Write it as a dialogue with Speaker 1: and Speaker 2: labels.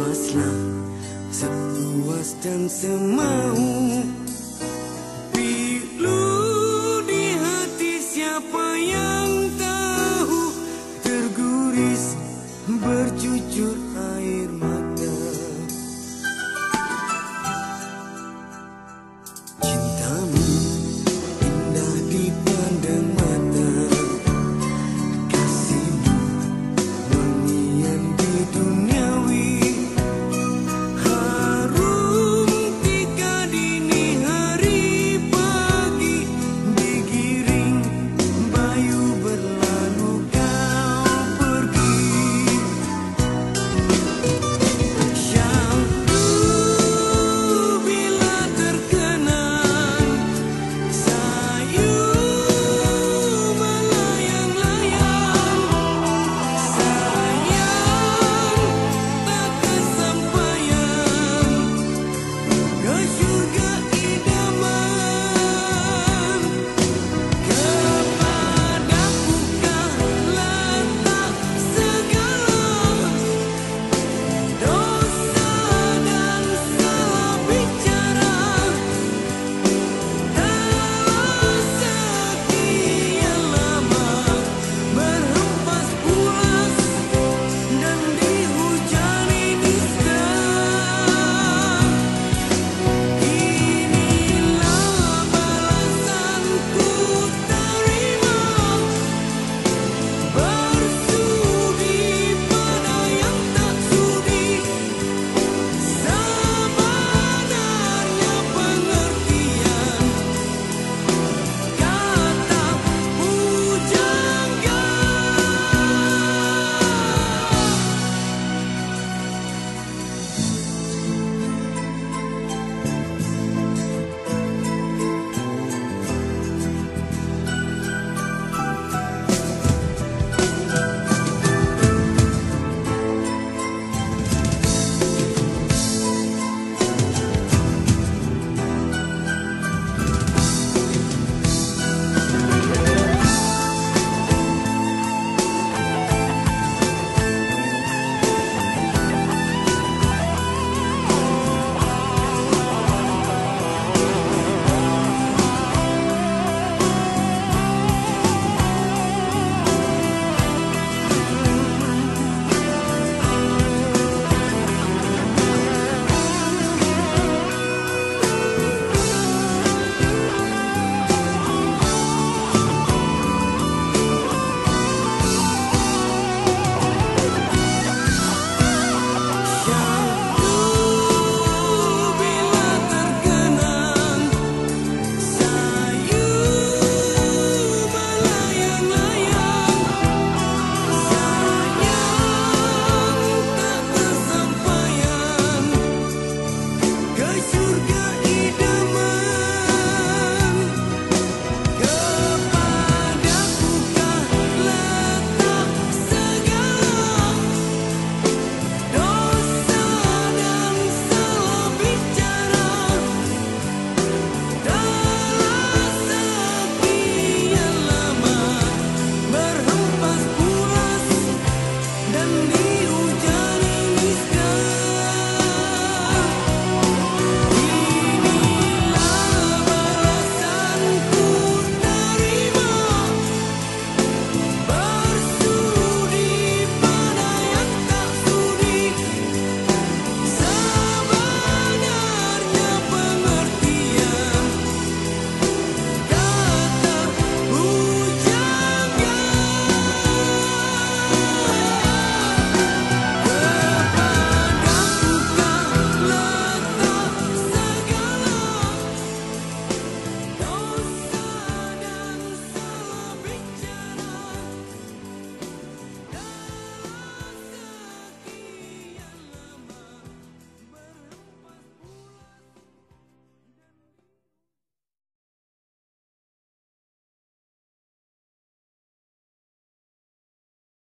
Speaker 1: Bebaslah Seluas dan semau.